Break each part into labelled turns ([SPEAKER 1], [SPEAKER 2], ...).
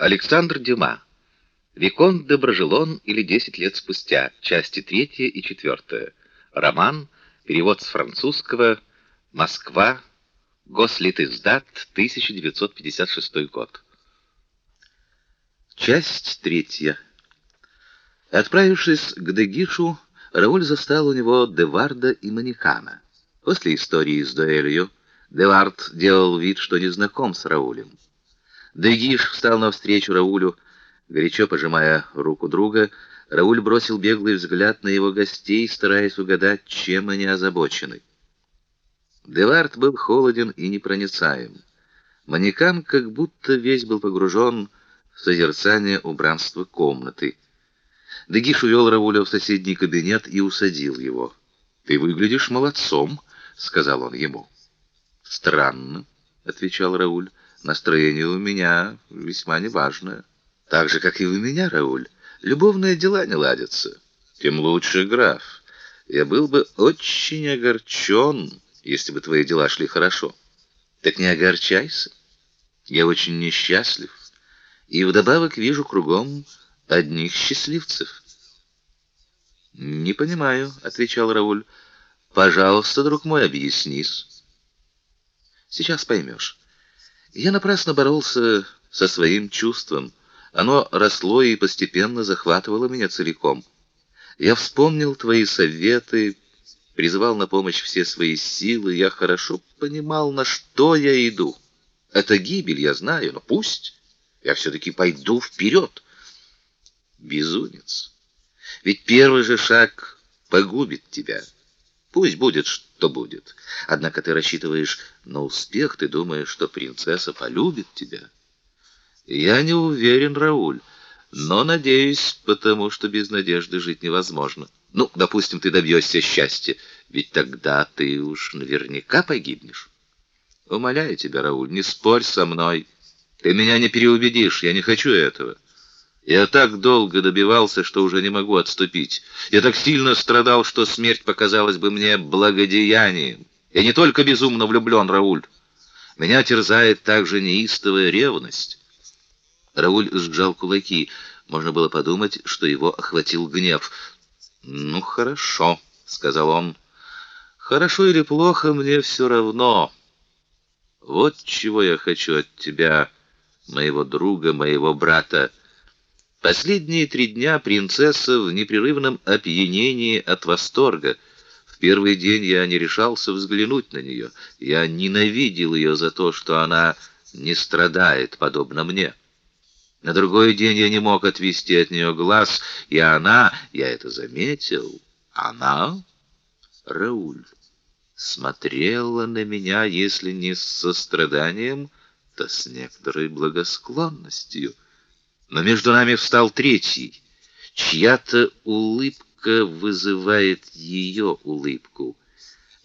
[SPEAKER 1] Александр Дюма. Виконт де Брожелон или «Десять лет спустя», части третья и четвертая. Роман, перевод с французского, Москва, Гослитиздат, 1956 год. Часть третья. Отправившись к Дегишу, Рауль застал у него Деварда и Манихана. После истории с дуэлью Девард делал вид, что не знаком с Раулем. Дегиш встал навстречу Раулю, горячо пожимая руку друга. Рауль бросил беглый взгляд на его гостей, стараясь угадать, чем они озабочены. Девард был холоден и непроницаем. Манекан как будто весь был погружен в созерцание убранства комнаты. Дегиш увел Рауля в соседний кабинет и усадил его. «Ты выглядишь молодцом», — сказал он ему. «Странно», — отвечал Рауль. Настроение у меня весьма неважное. Так же, как и у меня, Рауль. Любовные дела не ладятся. Тем лучше, граф. Я был бы очень огорчен, если бы твои дела шли хорошо. Так не огорчайся. Я очень несчастлив. И вдобавок вижу кругом одних счастливцев. Не понимаю, отвечал Рауль. Пожалуйста, друг мой, объяснись. Сейчас поймешь. Я напрасно боролся со своим чувством. Оно росло и постепенно захватывало меня целиком. Я вспомнил твои советы, призвал на помощь все свои силы, я хорошо понимал, на что я иду. Это гибель, я знаю, но пусть. Я все таки пойду вперед. Безумец. Ведь первый же шаг погубит тебя. Пусть будет, что будет. Однако ты рассчитываешь на успех, ты думаешь, что принцесса полюбит тебя. Я не уверен, Рауль, но надеюсь, потому что без надежды жить невозможно. Ну, допустим, ты добьешься счастья, ведь тогда ты уж наверняка погибнешь. Умоляю тебя, Рауль, не спорь со мной. Ты меня не переубедишь, я не хочу этого. Я так долго добивался, что уже не могу отступить. Я так сильно страдал, что смерть показалась бы мне благодеянием. Я не только безумно влюблен, Рауль. Меня терзает также неистовая ревность. Рауль сжал кулаки. Можно было подумать, что его охватил гнев. "Ну хорошо", сказал он. "Хорошо или плохо, мне все равно. Вот чего я хочу от тебя, моего друга, моего брата. Последние три дня принцесса в непрерывном опьянении от восторга. В первый день я не решался взглянуть на нее. Я ненавидел ее за то, что она не страдает подобно мне. На другой день я не мог отвести от нее глаз, и она, я это заметил, она, Рауль, смотрела на меня, если не с состраданием, то с некоторой благосклонностью. Но между нами встал третий. Чья-то улыбка вызывает ее улыбку.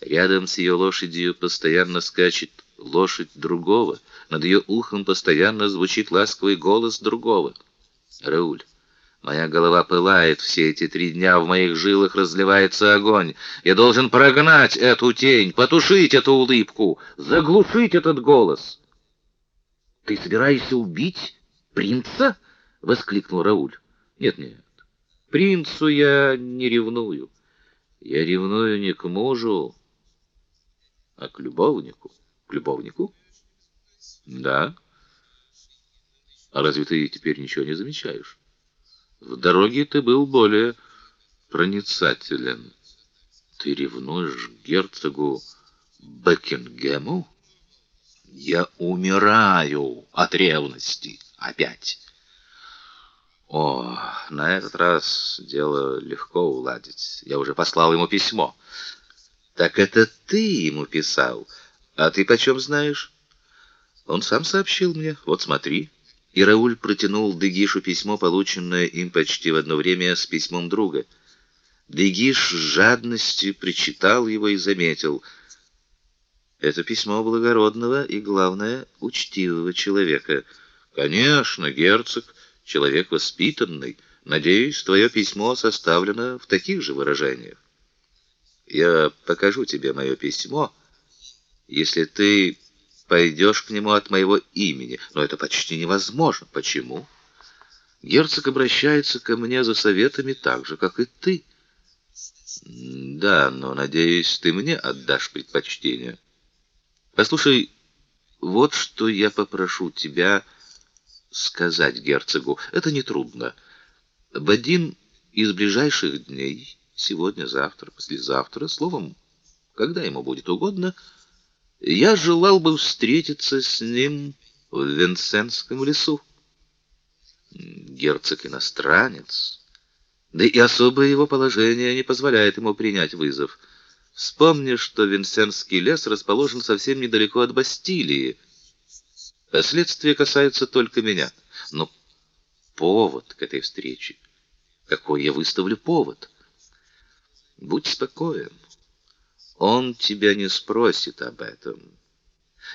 [SPEAKER 1] Рядом с ее лошадью постоянно скачет лошадь другого. Над ее ухом постоянно звучит ласковый голос другого. Рауль, моя голова пылает все эти три дня, в моих жилах разливается огонь. Я должен прогнать эту тень, потушить эту улыбку, заглушить этот голос. Ты собираешься убить принца? Воскликнул Рауль. Нет, нет. Принцу я не ревную. Я ревную не к мужу, а к любовнику. К любовнику? Да. А разве ты теперь ничего не замечаешь? В дороге ты был более проницателен. Ты ревнуешь к герцогу Бекингему? Я умираю от ревности опять. О, на этот раз дело легко уладить. Я уже послал ему письмо. Так это ты ему писал? А ты почем знаешь? Он сам сообщил мне. Вот смотри. И Рауль протянул Дегишу письмо, полученное им почти в одно время с письмом друга. Дегиш с жадностью прочитал его и заметил: это письмо благородного и, главное, учтивого человека. Конечно, герцог человек воспитанный. Надеюсь, твое письмо составлено в таких же выражениях. Я покажу тебе мое письмо, если ты пойдешь к нему от моего имени, но это почти невозможно. Почему? Герцог обращается ко мне за советами так же, как и ты. Да, но надеюсь, ты мне отдашь предпочтение. Послушай, вот что я попрошу тебя сказать герцогу. Это не трудно. В один из ближайших дней, сегодня, завтра, послезавтра, словом, когда ему будет угодно, я желал бы встретиться с ним в Венсенском лесу. Герцог иностранец, да и особое его положение не позволяет ему принять вызов. Вспомни, что Винсенский лес расположен совсем недалеко от Бастилии. Последствия касаются только меня. Но повод к этой встрече. Какой я выставлю повод? Будь спокоен. Он тебя не спросит об этом.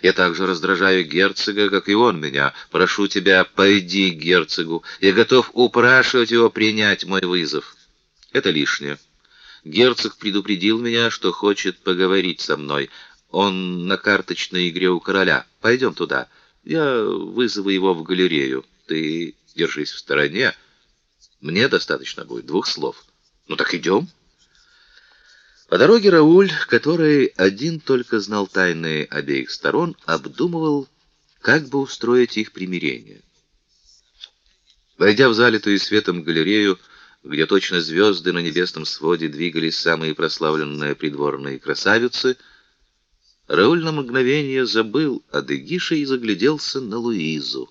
[SPEAKER 1] Я также раздражаю герцога, как и он меня. Прошу тебя, пойди к герцогу. Я готов упрашивать его принять мой вызов. Это лишнее. Герцог предупредил меня, что хочет поговорить со мной. Он на карточной игре у короля. Пойдем туда. Я вызову его в галерею. Ты держись в стороне. Мне достаточно будет двух слов. Ну так идем. По дороге Рауль, который один только знал тайны обеих сторон, обдумывал, как бы устроить их примирение. Войдя в залитую светом галерею, где точно звезды на небесном своде двигались самые прославленные придворные красавицы, Рауль на мгновение забыл о Дегише и загляделся на Луизу.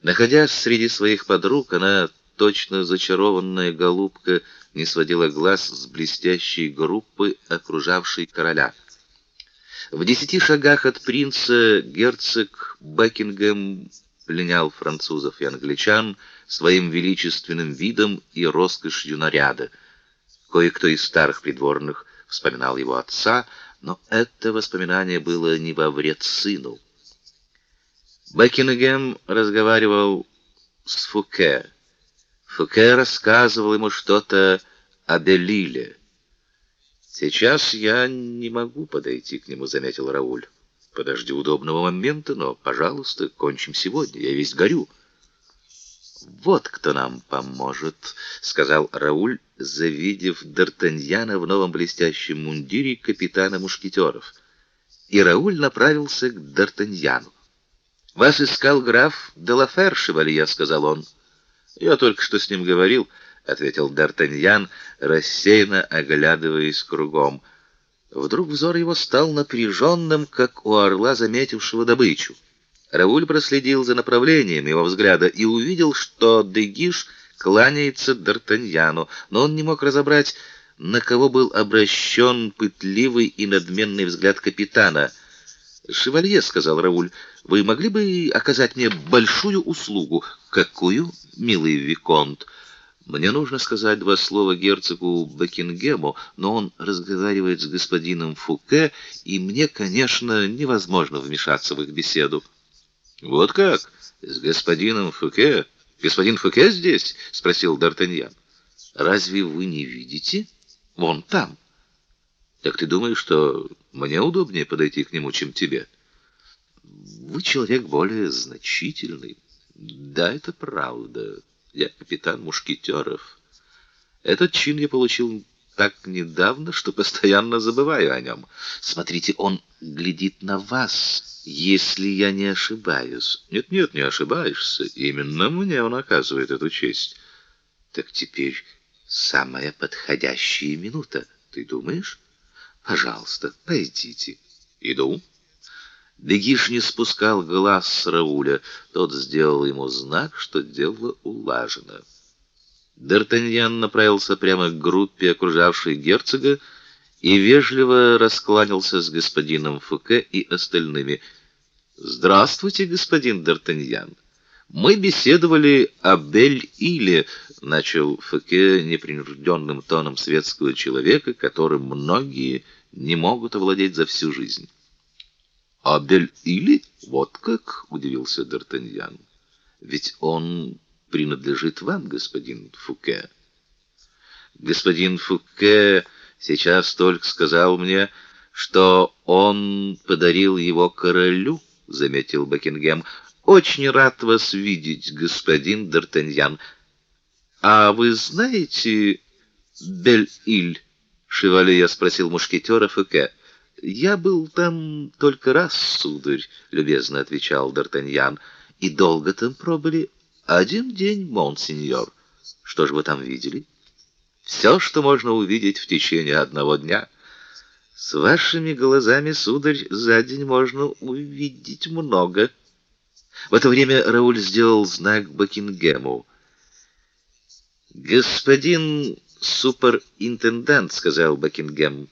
[SPEAKER 1] Находясь среди своих подруг, она точно зачарованная голубка не сводила глаз с блестящей группы, окружавшей короля. В десяти шагах от принца герцог Бекингем пленял французов и англичан своим величественным видом и роскошью наряда. Кое-кто из старых придворных вспоминал его отца, но это воспоминание было не во вред сыну. Бекингем разговаривал с Фуке, Фуке рассказывал ему что-то о Белиле. Сейчас я не могу подойти к нему, заметил Рауль. Подожди удобного момента, но, пожалуйста, кончим сегодня. Я весь горю. Вот кто нам поможет, сказал Рауль, завидев Д'Артаньяна в новом блестящем мундире капитана мушкетеров. И Рауль направился к Д'Артаньяну. Вас искал граф де Лафер, шевалье, сказал он. Я только что с ним говорил, ответил Д'Артаньян, рассеянно оглядываясь кругом. Вдруг взор его стал напряженным, как у орла, заметившего добычу. Рауль проследил за направлением его взгляда и увидел, что Дегиш кланяется Д'Артаньяну, но он не мог разобрать, на кого был обращен пытливый и надменный взгляд капитана. "Шевалье", сказал Рауль. "Вы могли бы оказать мне большую услугу?" "Какую, милый виконт?" Мне нужно сказать два слова герцогу Бекингему, но он разговаривает с господином Фуке, и мне, конечно, невозможно вмешаться в их беседу. Вот как? С господином Фуке? Господин Фуке здесь? спросил Д'Артаньян. Разве вы не видите? Вон там. Так ты думаешь, что мне удобнее подойти к нему, чем тебе? Вы человек более значительный. Да, это правда. Я капитан мушкетеров. Этот чин я получил так недавно, что постоянно забываю о нем. Смотрите, он глядит на вас, если я не ошибаюсь. Нет, нет, не ошибаешься. Именно мне он оказывает эту честь. Так теперь самая подходящая минута, ты думаешь? Пожалуйста, пойдите. Иду. Дегиш не спускал глаз с Рауля. Тот сделал ему знак, что дело улажено. Д'Артаньян направился прямо к группе, окружавшей герцога, и вежливо раскланялся с господином Фуке и остальными. "Здравствуйте, господин Д'Артаньян. Мы беседовали о Бель-Иле", начал Фуке непринужденным тоном светского человека, которым многие не могут овладеть за всю жизнь. А Бель-Или? Вот как, удивился Д'Артаньян. Ведь он принадлежит вам, господин Фуке. Господин Фуке сейчас только сказал мне, что он подарил его королю, заметил Бекингем. Очень рад вас видеть, господин Д'Артаньян. А вы знаете Бель-Иль? Шевалье спросил мушкетера Фуке. Я был там только раз, сударь, любезно отвечал Д'Артаньян. И долго там пробыли? Один день, монсеньор. Что же вы там видели? Все, что можно увидеть в течение одного дня. С вашими глазами, сударь, за день можно увидеть много. В это время Рауль сделал знак Бакингему. Господин суперинтендант, сказал Бакингем.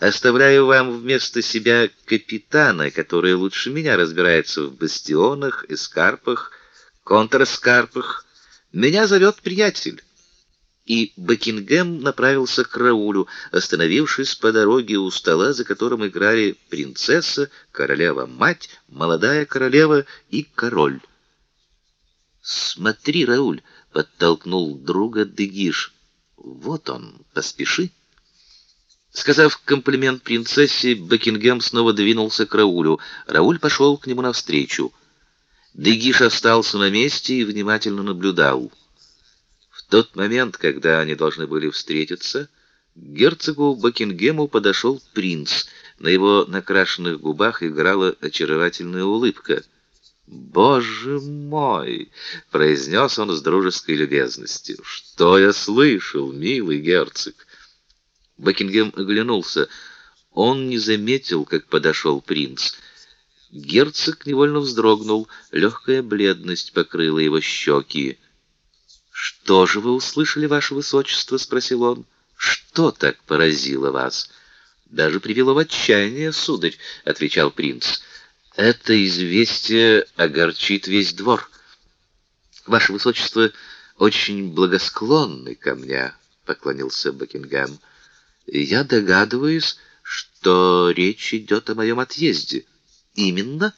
[SPEAKER 1] Оставляю вам вместо себя капитана, который лучше меня разбирается в бастионах, эскарпах, контраскарпах. Меня зовет приятель. И Бакингем направился к Раулю, остановившись по дороге у стола, за которым играли принцесса, королева-мать, молодая королева и король. "Смотри, Рауль", подтолкнул друга Дегиш. "Вот он, поспеши". Сказав комплимент принцессе, Бекингем снова двинулся к Раулю. Рауль пошел к нему навстречу. Дегиш остался на месте и внимательно наблюдал. В тот момент, когда они должны были встретиться, к герцогу Бекингему подошел принц. На его накрашенных губах играла очаровательная улыбка. "Боже мой", произнес он с дружеской любезностью. "Что я слышал, милый герцог?" Бекингем оглянулся. Он не заметил, как подошел принц. Герцог невольно вздрогнул, легкая бледность покрыла его щеки. Что же вы услышали, ваше высочество, спросил он. Что так поразило вас? Даже привело в отчаяние, сударь, отвечал принц. Это известие огорчит весь двор. Ваше высочество очень благосклонны ко мне, поклонился Бекингем. Я догадываюсь, что речь идет о моем отъезде. Именно.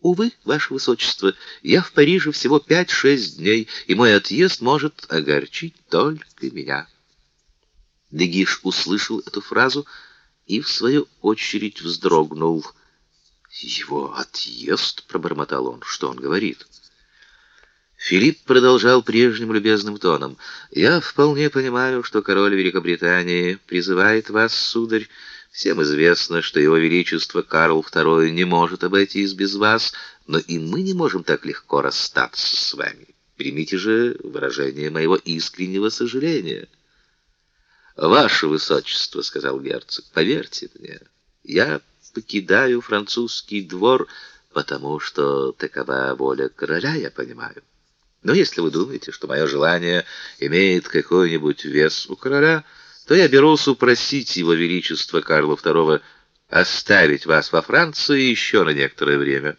[SPEAKER 1] Увы, ваше высочество, я в Париже всего пять-шесть дней, и мой отъезд может огорчить только меня. Дегиш услышал эту фразу и в свою очередь вздрогнул. Его отъезд, пробормотал он. Что он говорит? Филипп продолжал прежним любезным тоном: "Я вполне понимаю, что король Великобритании призывает вас, сударь. Всем известно, что его величество Карл II не может обойтись без вас, но и мы не можем так легко расстаться с вами. Примите же выражение моего искреннего сожаления". "Ваше высочество", сказал герцог, "поверьте мне, я покидаю французский двор, потому что такова воля короля, я понимаю. Но если вы думаете, что мое желание имеет какой-нибудь вес у короля, то я берусь упросить его величество Карла II оставить вас во Франции еще на некоторое время.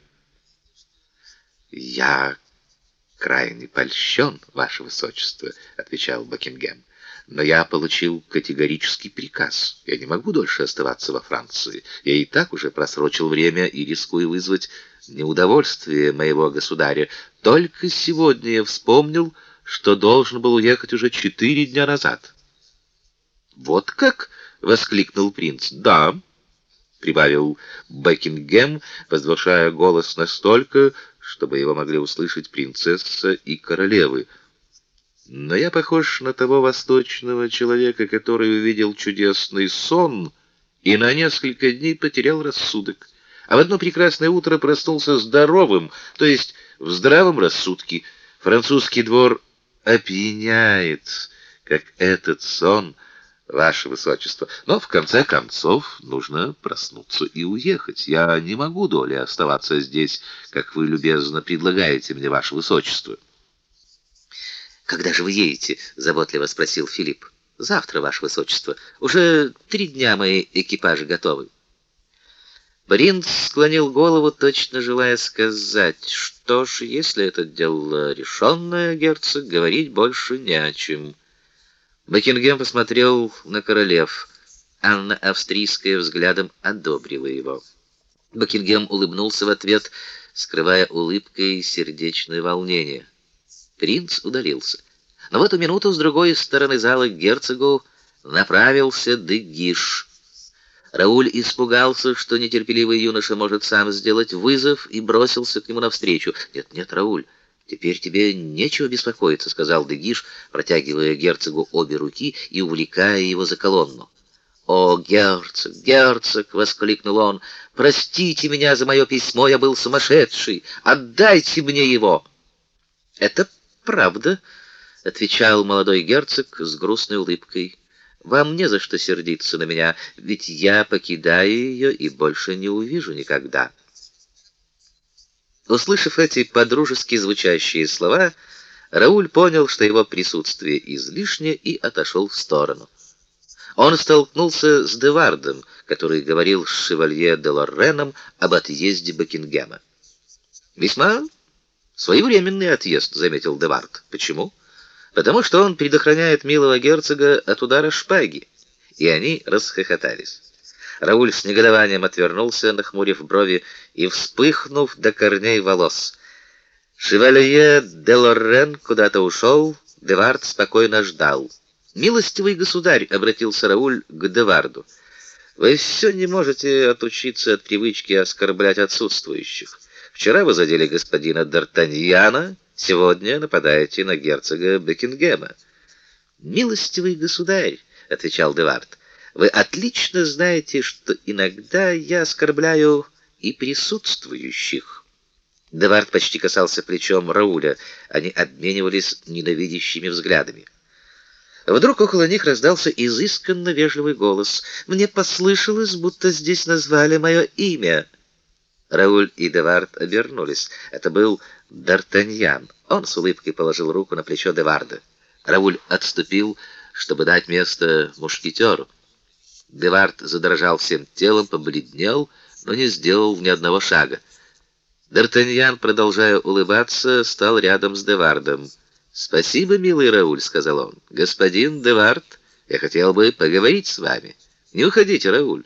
[SPEAKER 1] Я крайне польщен, ваше высочество, отвечал Бакингем. Но я получил категорический приказ. Я не могу дольше оставаться во Франции. Я и так уже просрочил время и рискую вызвать неудовольствие моего государя. Только сегодня я вспомнил, что должен был уехать уже четыре дня назад. Вот как, воскликнул принц. Да, прибавил Бекингем, возвышая голос настолько, чтобы его могли услышать принцесса и королевы. Но я похож на того восточного человека, который увидел чудесный сон и на несколько дней потерял рассудок а в одно прекрасное утро проснулся здоровым, то есть в здравом рассудке. Французский двор опьяняет, как этот сон, ваше высочество. Но в конце концов нужно проснуться и уехать. Я не могу доли оставаться здесь, как вы любезно предлагаете мне, ваше высочество.
[SPEAKER 2] Когда же вы едете? заботливо спросил Филипп. Завтра, ваше высочество. Уже три дня мои экипажи готовы.
[SPEAKER 1] Принц склонил голову, точно желая сказать, что ж, если это дело решенное, герцог, говорить больше не о чем. Бекингем посмотрел на королев. Анна Австрийская взглядом одобрила его. Бекингем улыбнулся в ответ, скрывая улыбкой сердечное волнение. Принц удалился. Но в эту минуту с другой стороны зала к герцогу направился Дегиш.
[SPEAKER 2] Рауль испугался, что нетерпеливый юноша может сам сделать вызов и бросился к нему навстречу. "Нет, нет, Рауль, теперь тебе нечего беспокоиться", сказал Дегиш, протягивая герцогу обе руки и увлекая его за колонну. «О, герцог, герцог!» — воскликнул он. «Простите меня за мое письмо, я был сумасшедший. Отдайте мне его!» «Это правда», — отвечал молодой герцог с грустной улыбкой. Вам не за что сердиться на меня, ведь я покидаю ее и больше не увижу никогда. Услышав эти подружески звучащие слова, Рауль понял, что его присутствие излишне, и отошел в сторону. Он столкнулся с Девардом, который говорил с шевалье де Лорреном об отъезде Бекингема. Весьма своевременный отъезд, заметил Девард. Почему? потому что он предохраняет милого герцога от удара шпаги. И они расхохотались. Рауль с негодованием отвернулся, нахмурив брови и вспыхнув до корней волос. Шевалье де Лоррен куда-то ушел, Девард спокойно ждал. «Милостивый государь», — обратился Рауль к Деварду, — «вы все не можете отучиться от привычки оскорблять отсутствующих. Вчера вы задели господина Д'Артаньяна, Сегодня нападаете на герцога Бекингема. Милостивый государь, отвечал Девард. Вы отлично знаете, что иногда я оскорбляю и присутствующих. Девард почти касался плечом Рауля. Они обменивались ненавидящими взглядами. Вдруг около них раздался изысканно вежливый голос. Мне послышалось, будто здесь назвали мое имя. Рауль и Девард обернулись. Это был Д'Артаньян. Он с улыбкой положил руку на плечо Деварда. Рауль отступил, чтобы дать место мушкетеру. Девард задрожал всем телом, побледнел, но не сделал ни одного шага. Д'Артаньян, продолжая улыбаться, стал рядом с Девардом. "Спасибо, милый Рауль", сказал он. "Господин Девард, я хотел бы поговорить с вами. Не уходите, Рауль.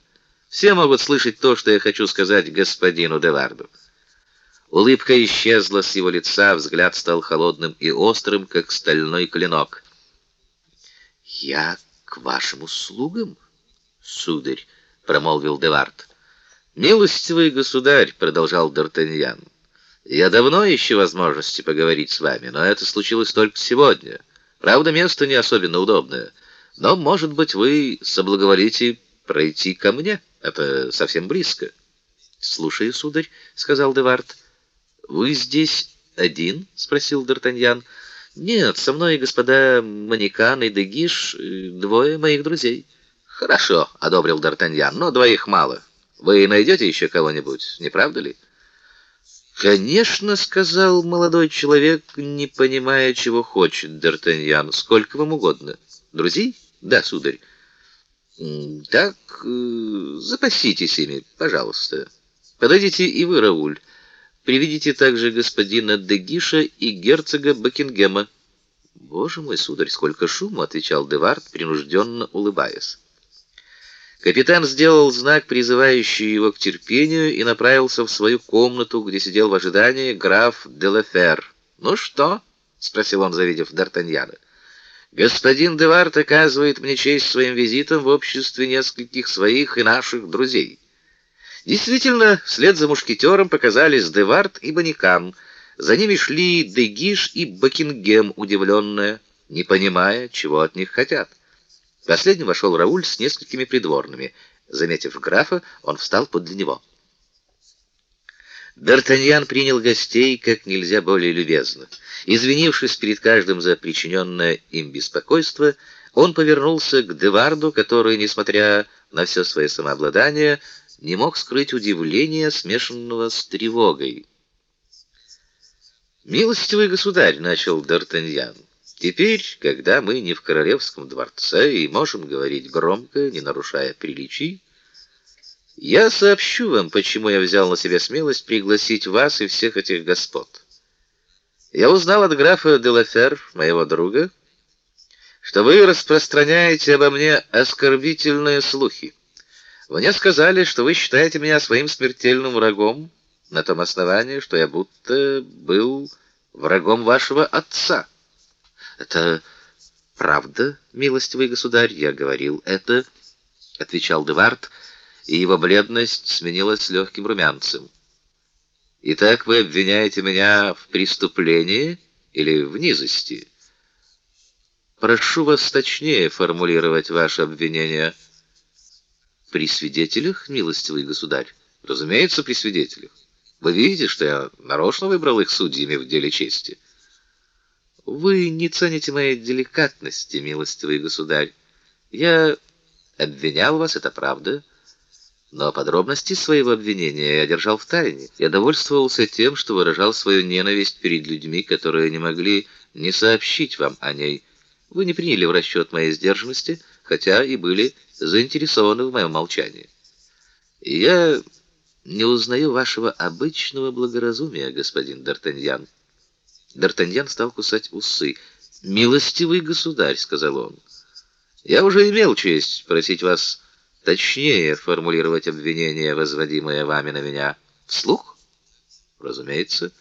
[SPEAKER 2] Все могут слышать то, что я хочу сказать господину Деварду". Улыбка исчезла с его лица, взгляд стал холодным и острым, как стальной клинок. "Я к вашим услугам, сударь", промолвил Девард. "Милостивый государь", продолжал Д'Артаньян. "Я давно ищу возможности поговорить с вами, но это случилось только сегодня. Правда, место не особенно удобное, но, может быть, вы соблаговолите пройти ко мне. Это совсем близко". "Слушаю, сударь", сказал Девард. Вы здесь один? спросил Д'Артаньян. Нет, со мной господа Манекан и Дегиш, двое моих друзей. Хорошо, одобрил Д'Артаньян. Но двоих мало. Вы найдете еще кого-нибудь, не правда ли? Конечно, сказал молодой человек, не понимая, чего хочет Д'Артаньян. Сколько вам угодно. Друзей? Да, сударь. Так, э, запаситесь ими, пожалуйста. Подойдите и вы, Рауль. Приведите также господина Дегиша и герцога Бакингема. Боже мой, сударь, сколько шума, отвечал Девард, принужденно улыбаясь. Капитан сделал знак, призывающий его к терпению, и направился в свою комнату, где сидел в ожидании граф де Лефер. "Ну что?" спросил он, завидев Д'Артаньяна. "Господин Девард оказывает мне честь своим визитом в обществе нескольких своих и наших друзей". Действительно, вслед за мушкетером показались Девард и Баникан. За ними шли Дегиш и Бакингем, удивленные, не понимая, чего от них хотят. Последним вошел Рауль с несколькими придворными. Заметив графа, он встал подле него. Д'Артаньян принял гостей как нельзя более любезно. Извинившись перед каждым за причиненное им беспокойство, он повернулся к Деварду, который, несмотря на все свое самообладание, не мог скрыть удивления, смешанного с тревогой. «Милостивый государь», — начал Д'Артаньян, — «теперь, когда мы не в королевском дворце и можем говорить громко, не нарушая приличий, я сообщу вам, почему я взял на себя смелость пригласить вас и всех этих господ. Я узнал от графа де Лафер, моего друга, что вы распространяете обо мне оскорбительные слухи. Мне сказали, что вы считаете меня своим смертельным врагом на том основании, что я будто был врагом вашего отца. Это правда, милостивый государь, я говорил это, отвечал Девард, и его бледность сменилась легким румянцем. Итак, вы обвиняете меня в преступлении или в низости? Прошу вас точнее формулировать ваше обвинение. При свидетелях, милостивый государь. Разумеется, при свидетелях. Вы видите, что я нарочно выбрал их судьями в деле чести. Вы не цените моей деликатности, милостивый государь. Я обвинял вас, это правда, но подробности своего обвинения я держал в тайне. Я довольствовался тем, что выражал свою ненависть перед людьми, которые не могли не сообщить вам о ней. Вы не приняли в расчет моей сдержанности, хотя и были заинтересованы в моем молчании. Я не узнаю вашего обычного благоразумия, господин Д'Артаньян. Д'Артаньян стал кусать усы. "Милостивый государь", сказал он. "Я уже имел честь просить вас точнее формулировать обвинение, возводимое вами на меня, вслух? Разумеется,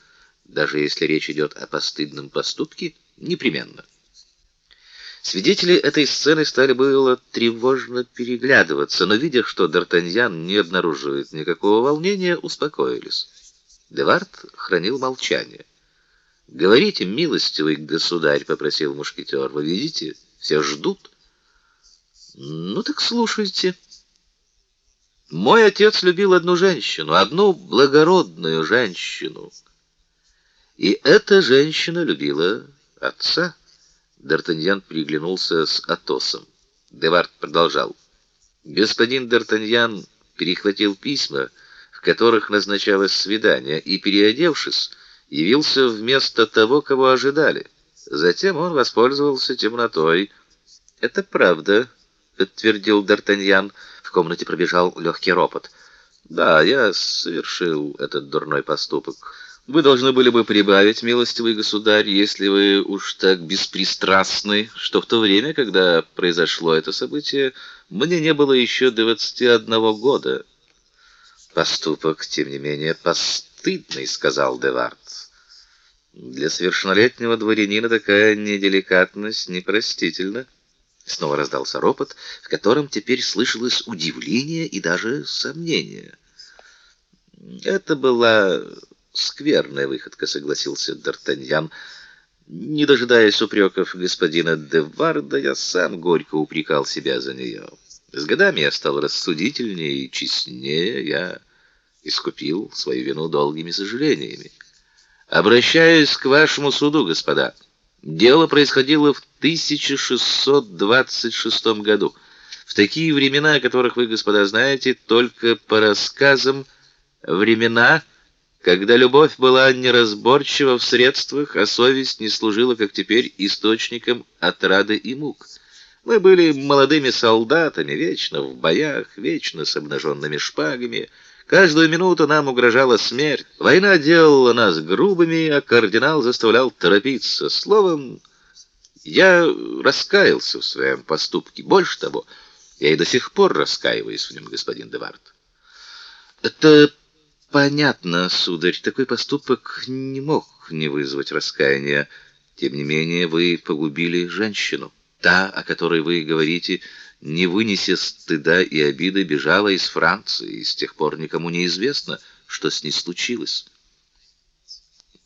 [SPEAKER 2] даже если речь идет о постыдном поступке, непременно. Свидетели этой сцены стали было тревожно переглядываться, но видя, что Д'Артаньян не обнаруживает никакого волнения, успокоились. Девард хранил молчание. "Говорите, милостивый государь", попросил мушкетер. "Вы видите, все ждут". "Ну так слушайте", мой отец любил одну женщину, одну благородную женщину. И эта женщина любила отца. Д'Артаньян приглянулся с Атосом. Девард продолжал: "Господин Д'Артаньян перехватил письма, в которых назначалось свидание, и переодевшись, явился вместо того, кого ожидали. Затем он воспользовался темнотой. Это правда, подтвердил Д'Артаньян. В комнате пробежал легкий ропот. Да, я совершил этот дурной поступок. Вы должны были бы прибавить, милостивый государь, если вы уж так беспристрастны, что в то время, когда произошло это событие, мне не было еще двадцати одного года. Поступок, тем не менее, постыдный, сказал Девард. Для совершеннолетнего дворянина такая неделикатность непростительна. Снова раздался ропот, в котором теперь слышалось удивление и даже сомнение. Это была скверная выходка, согласился Д'Артаньян. Не дожидаясь упреков господина де Варда, я сам горько упрекал себя за нее. С годами я стал рассудительнее и честнее, я искупил свою вину долгими сожалениями. Обращаюсь к вашему суду, господа. Дело происходило в 1626 году. В такие времена, о которых вы, господа, знаете, только по рассказам, времена, когда любовь была неразборчива в средствах, а совесть не служила, как теперь, источником отрады и мук. Мы были молодыми солдатами, вечно в боях, вечно с обнаженными шпагами, Каждую минуту нам угрожала смерть. Война делала нас грубыми, а кардинал заставлял торопиться. Словом, я раскаялся в своем поступке. Больше того, я и до сих пор раскаиваюсь в нем, господин Девард. Это понятно, сударь. Такой поступок не мог не вызвать раскаяния. Тем не менее, вы погубили женщину. Та, о которой вы говорите, не вынеся стыда и обиды, бежала из Франции, и с тех пор никому не известно, что с ней случилось.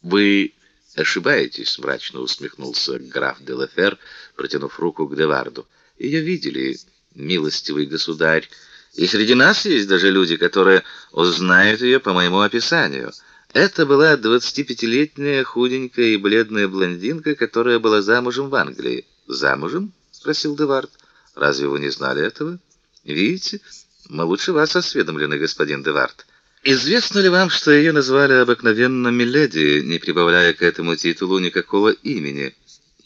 [SPEAKER 2] Вы ошибаетесь, мрачно усмехнулся граф де Лафер, протянув руку к Деварду. Ее видели, милостивый государь, и среди нас есть даже люди, которые узнают ее по моему описанию. Это была двадцатипятилетняя худенькая и бледная блондинка, которая была замужем в Англии. Замужем? спросил Девард. Разве вы не знали этого? Видите, мы лучше вас осведомлены, господин Девард. Известно ли вам, что ее назвали обыкновенно миледи, не прибавляя к этому титулу никакого имени?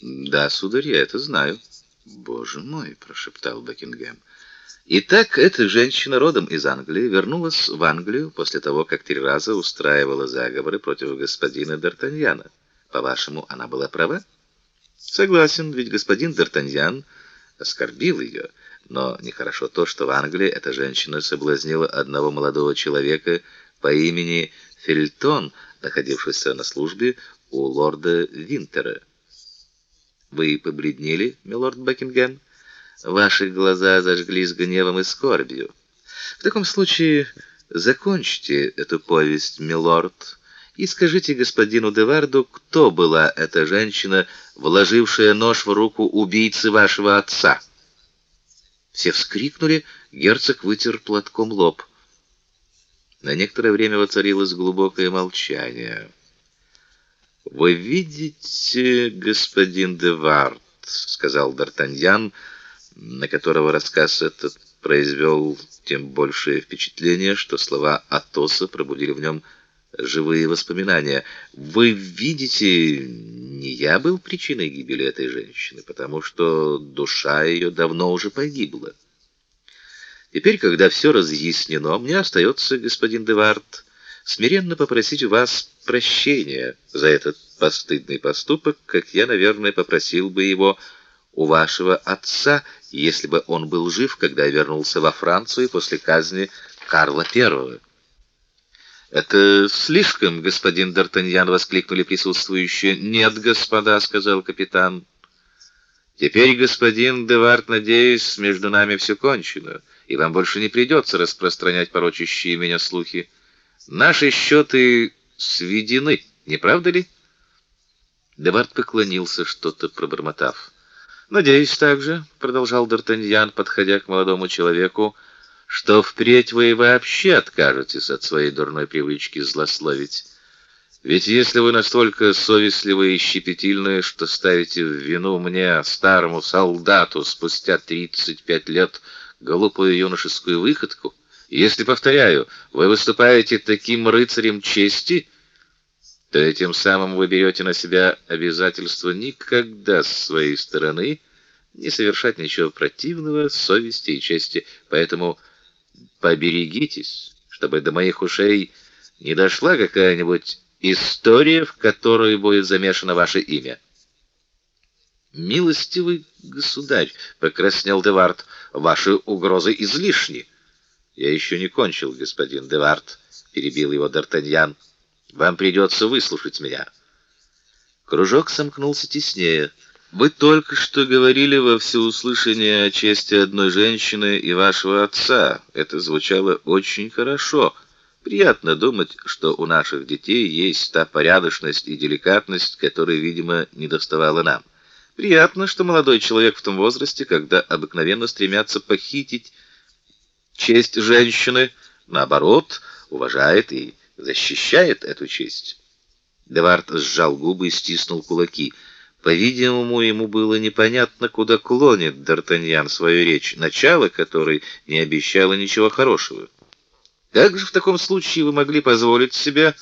[SPEAKER 2] Да, сударь, я это знаю. Боже мой, прошептал Бекингем. Итак, эта женщина родом из Англии вернулась в Англию после того, как три раза устраивала заговоры против господина Д'Артаньяна. По-вашему, она была права? Согласен, ведь господин Д'Артаньян оскорбил ее, но нехорошо то, что в Англии эта женщина соблазнила одного молодого человека по имени Фельтон, находившегося на службе у лорда Винтера. Вы побледнели, милорд Бекингем? Ваши глаза зажглись гневом и скорбью.
[SPEAKER 1] В таком случае закончите эту повесть, милорд, и скажите господину Деварду, кто была эта женщина, вложившая нож в руку убийцы вашего отца. Все вскрикнули, герцог вытер платком лоб. На некоторое время воцарилось глубокое молчание. Вы видите, господин Девард, сказал Д'Артаньян, на которого рассказ этот произвел тем большее впечатление, что слова Атоса пробудили в нем живые воспоминания. Вы видите, не я был причиной гибели этой женщины, потому что душа ее давно уже погибла. Теперь, когда все разъяснено, мне остается, господин Девард, смиренно попросить у вас прощения за этот постыдный поступок, как я, наверное, попросил бы его у вашего отца, если бы он был жив, когда я вернулся во Францию после казни Карла I. Это слишком, господин Д'Артаньян, воскликнули присутствующие. Нет, господа, сказал капитан. Теперь, господин Девард, надеюсь, между нами все кончено, и вам больше не придется распространять порочащие меня слухи. Наши счеты сведены, не правда ли? Девард поклонился, что-то пробормотав. Надеюсь также, продолжал Д'Артаньян, подходя к молодому человеку, что впредь вы вообще откажетесь от своей дурной привычки злословить. Ведь если вы настолько совестливы и щепетильны, что ставите в вину мне, старому солдату, спустя 35 лет глупую юношескую выходку, если, повторяю, вы выступаете таким рыцарем чести, то этим самым вы берете на себя обязательство никогда с своей стороны не совершать ничего противного совести и чести. Поэтому поберегитесь, чтобы до моих ушей не дошла какая-нибудь история, в которой будет замешано ваше имя. Милостивый государь, покраснел Девард, ваши угрозы излишни. Я еще не кончил, господин Девард, перебил его Д'Артаньян. Вам придется выслушать меня. Кружок сомкнулся теснее. Вы только что говорили во всеуслышание о чести одной женщины и вашего отца. Это звучало очень хорошо. Приятно думать, что у наших детей есть та порядочность и деликатность, которой, видимо, недоставало нам. Приятно, что молодой человек в том возрасте, когда обыкновенно стремятся похитить честь женщины, наоборот, уважает и защищает эту честь. Девард сжал губы и стиснул кулаки. По-видимому, ему было непонятно, куда клонит Д'Артаньян свою речь, начало которой не обещало ничего хорошего. Как же в таком случае вы могли позволить себе,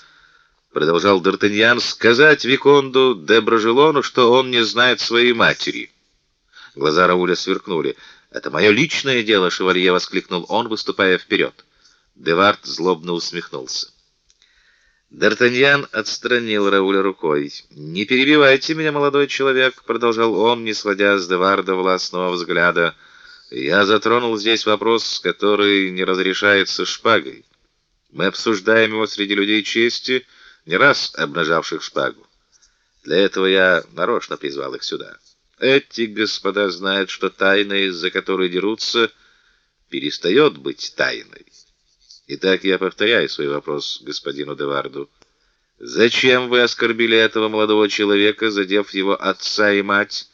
[SPEAKER 1] продолжал Д'Артаньян, сказать виконду де Брожелону, что он не знает своей матери? Глаза Рауля сверкнули. Это мое личное дело, шевалье, воскликнул он, выступая вперед. Девард злобно усмехнулся. Д'Артаньян отстранил Рауля рукой. "Не перебивайте меня, молодой человек", продолжал он, не сводя с Деварда властного взгляда. "Я затронул здесь вопрос, который не разрешается шпагой. Мы обсуждаем его среди людей чести, не раз обнажавших шпагу. Для этого я нарочно призвал их сюда. Эти господа знают, что тайна, из-за которой дерутся, перестает быть тайной. Итак, я повторяю свой вопрос господину Деварду. Зачем вы оскорбили этого молодого человека, задев его отца и мать?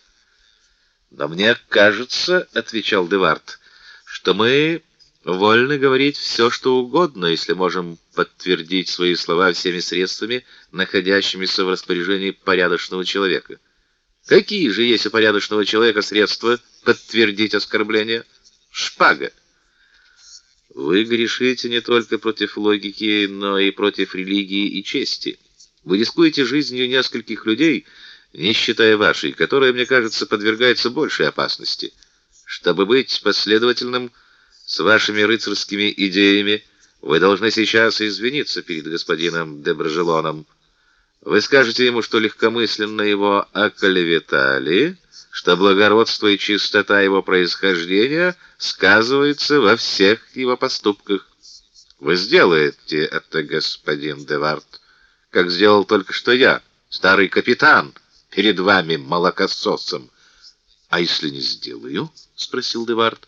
[SPEAKER 1] Но мне кажется, отвечал Девард, что мы вольны говорить все, что угодно, если можем подтвердить свои слова всеми средствами, находящимися в распоряжении порядочного человека. Какие же есть у порядочного человека средства подтвердить оскорбление? Шпага. Вы грешите не только против логики, но и против религии и чести. Вы рискуете жизнью нескольких людей, не считая вашей, которая, мне кажется, подвергается большей опасности. Чтобы быть последовательным с вашими рыцарскими идеями, вы должны сейчас извиниться перед господином де Брожелоном. Вы скажете ему, что легкомысленно его оклеветали, что благородство и чистота его происхождения сказываются во всех его поступках. Вы сделаете это, господин Девард, как сделал только что я, старый капитан, перед вами молокососом. А если не сделаю, спросил Девард.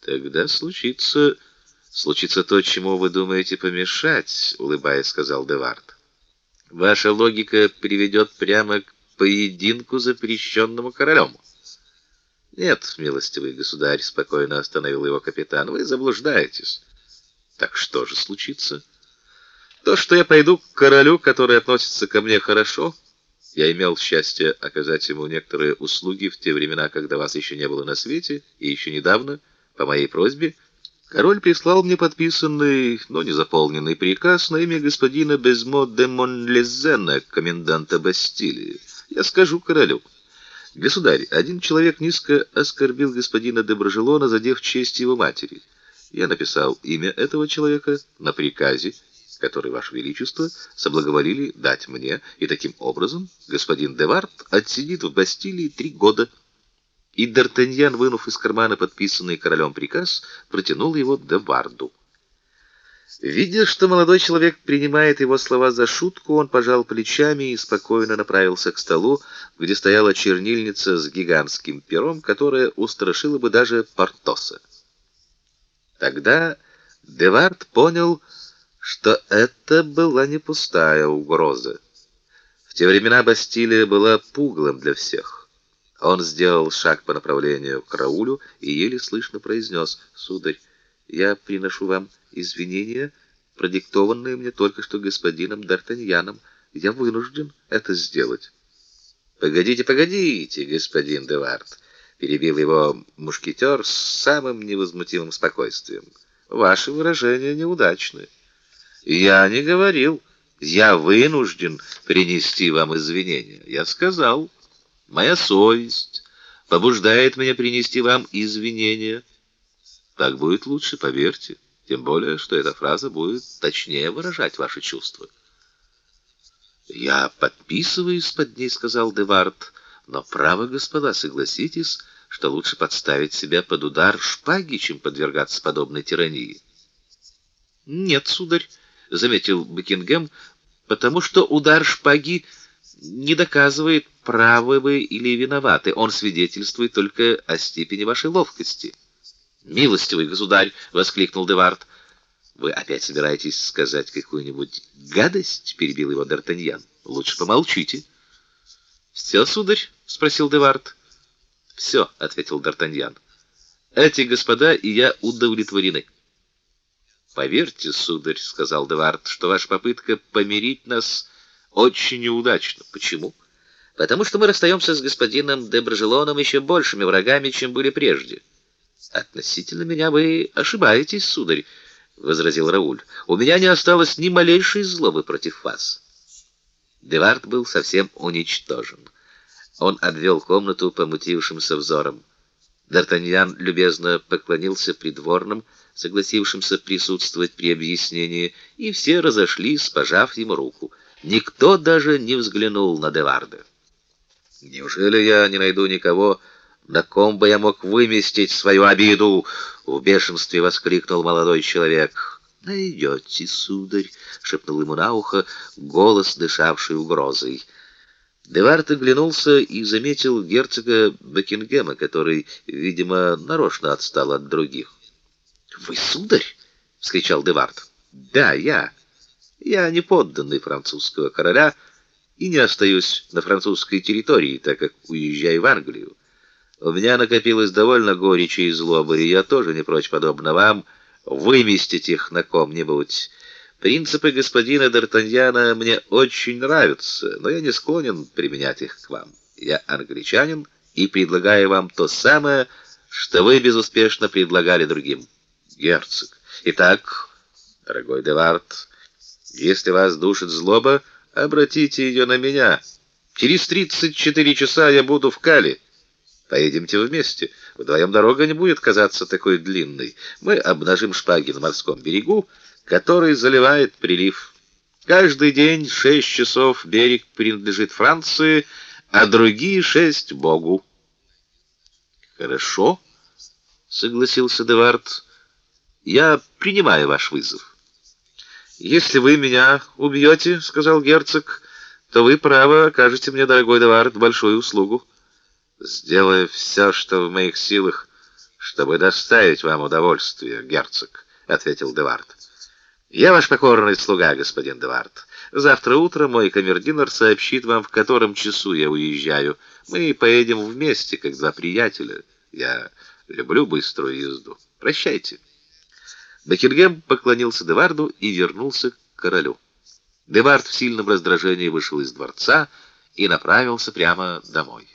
[SPEAKER 1] Тогда случится случится то, чему вы думаете помешать, улыбаясь, сказал Девард. Ваша логика приведет прямо к поединку запрещенному королем. Нет, милостивый государь, спокойно остановил его капитан. Вы заблуждаетесь. Так что же случится? То, что я пойду к королю, который относится ко мне хорошо, я имел счастье оказать ему некоторые услуги в те времена, когда вас еще не было на свете, и еще недавно, по моей просьбе, король прислал мне подписанный, но не заполненный приказ на имя господина Безмо де Монлезена, коменданта Бастилии. Я скажу королю: "Государь, один человек низко оскорбил господина де Брожелона, задев честь его матери. Я написал имя этого человека на приказе который ваше величество соблаговолили дать мне, и таким образом господин Девард отсидит в Бастилии три года. И Д'Артаньян, вынув из кармана подписанный королем приказ, протянул его Деварду. Видя, что молодой человек принимает его слова за шутку, он пожал плечами и спокойно направился к столу, где стояла чернильница с гигантским пером, которая устрашила бы даже Портоса. Тогда Девард понял, что это была не пустая угроза. В те времена Бастилия была пугалом для всех. Он сделал шаг по направлению к Раулю и еле слышно произнес: "Сударь, я приношу вам извинения, продиктованные мне только что господином Д'Артаньяном. Я вынужден это сделать". "Погодите, погодите, господин Девард", перебил его мушкетер с самым невозмутимым спокойствием. "Ваши выражения неудачны. Я не говорил. Я вынужден принести вам извинения. Я сказал, моя совесть побуждает меня принести вам извинения. Так будет лучше, поверьте. Тем более, что эта фраза будет точнее выражать ваши чувства. Я подписываюсь под ней, сказал Девард. Но право, господа, согласитесь, что лучше подставить себя под удар шпаги, чем подвергаться подобной тирании. Нет, сударь, заметил Бекингем, потому что удар шпаги не доказывает, правы вы или виноваты. Он свидетельствует только о степени вашей ловкости. Милостивый государь, воскликнул Девард. Вы опять собираетесь сказать какую-нибудь гадость? перебил его Д'Артаньян. Лучше помолчите. «Все, сударь? спросил Девард. «Все», — ответил Д'Артаньян. Эти господа и я удовлетворены. Поверьте, сударь, сказал Девард, что ваша попытка помирить нас очень неудачна. Почему? Потому что мы расстаемся с господином де Брожелоном еще большими врагами, чем были прежде. Относительно меня вы ошибаетесь, сударь, возразил Рауль. У меня не осталось ни малейшей злобы против вас. Девард был совсем уничтожен. Он обвел комнату помутившимся взором. Д'Артаньян любезно поклонился придворным, согласившимся присутствовать при объяснении, и все разошлись, пожав ему руку. Никто даже не взглянул на Деварда. Неужели я не найду никого, на ком бы я мог выместить свою обиду? в бешенстве воскликнул молодой человек. Найдете, сударь, шепнул ему на ухо голос, дышавший угрозой. Девард оглянулся и заметил герцога Бекингема, который, видимо, нарочно отстал от других. Вы сударь, вскричал Девард. Да, я. Я не подданный французского короля и не остаюсь на французской территории, так как уезжаю в Англию. У меня накопилось довольно горечи и злобы, и я тоже не прочь подобно вам выместить их на ком-нибудь. Принципы господина Д'Артаньяна мне очень нравятся, но я не склонен применять их к вам. Я англичанин и предлагаю вам то самое, что вы безуспешно предлагали другим герцог. Итак, дорогой Девард, если вас душит злоба, обратите ее на меня. Через тридцать четыре часа я буду в Кале. Поедемте вместе. Вдвоем дорога не будет казаться такой длинной. Мы обнажим шпаги на морском берегу, который заливает прилив. Каждый день шесть часов берег принадлежит Франции, а другие шесть Богу. Хорошо, согласился Девард. Я принимаю ваш вызов. Если вы меня убьете, сказал герцог, то вы право окажете мне, дорогой Девард, большую услугу. Сделаю все, что в моих силах, чтобы доставить вам удовольствие, герцог, ответил Девард. Я ваш покорный слуга, господин Девард. Завтра утром мой камердинер сообщит вам, в котором часу я уезжаю. Мы поедем вместе, как два приятеля. Я люблю быструю езду. Прощайте. Бекингем поклонился Деварду и вернулся к королю. Девард в сильном раздражении вышел из дворца и направился прямо домой.